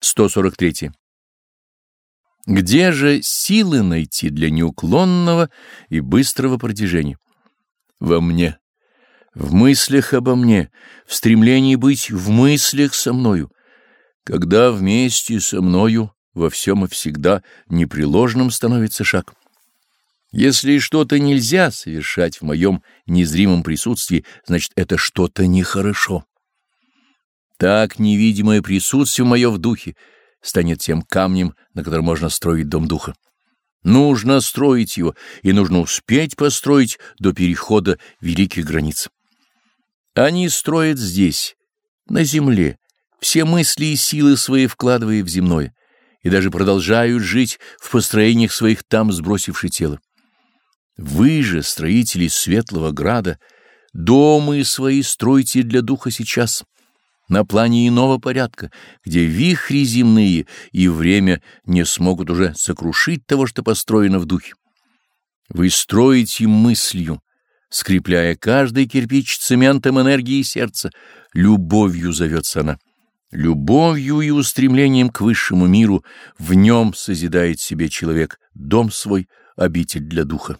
143. Где же силы найти для неуклонного и быстрого продвижения? Во мне, в мыслях обо мне, в стремлении быть в мыслях со мною. Когда вместе со мною во всем и всегда непреложным становится шаг. Если что-то нельзя совершать в моем незримом присутствии, значит, это что-то нехорошо. Так невидимое присутствие мое в духе станет тем камнем, на котором можно строить дом духа. Нужно строить его, и нужно успеть построить до перехода великих границ. Они строят здесь, на земле, все мысли и силы свои вкладывая в земное, и даже продолжают жить в построениях своих там, сбросивши тело. Вы же, строители Светлого Града, дома свои стройте для духа сейчас — на плане иного порядка, где вихри земные и время не смогут уже сокрушить того, что построено в духе. Вы строите мыслью, скрепляя каждый кирпич цементом энергии сердца, любовью зовется она. Любовью и устремлением к высшему миру в нем созидает себе человек дом свой, обитель для духа.